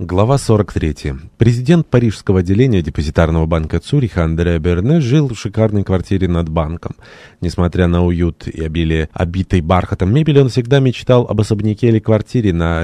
Глава 43. Президент парижского отделения депозитарного банка Цюриха Андреа Берне жил в шикарной квартире над банком. Несмотря на уют и обилие обитой бархатом мебели, он всегда мечтал об особняке или квартире на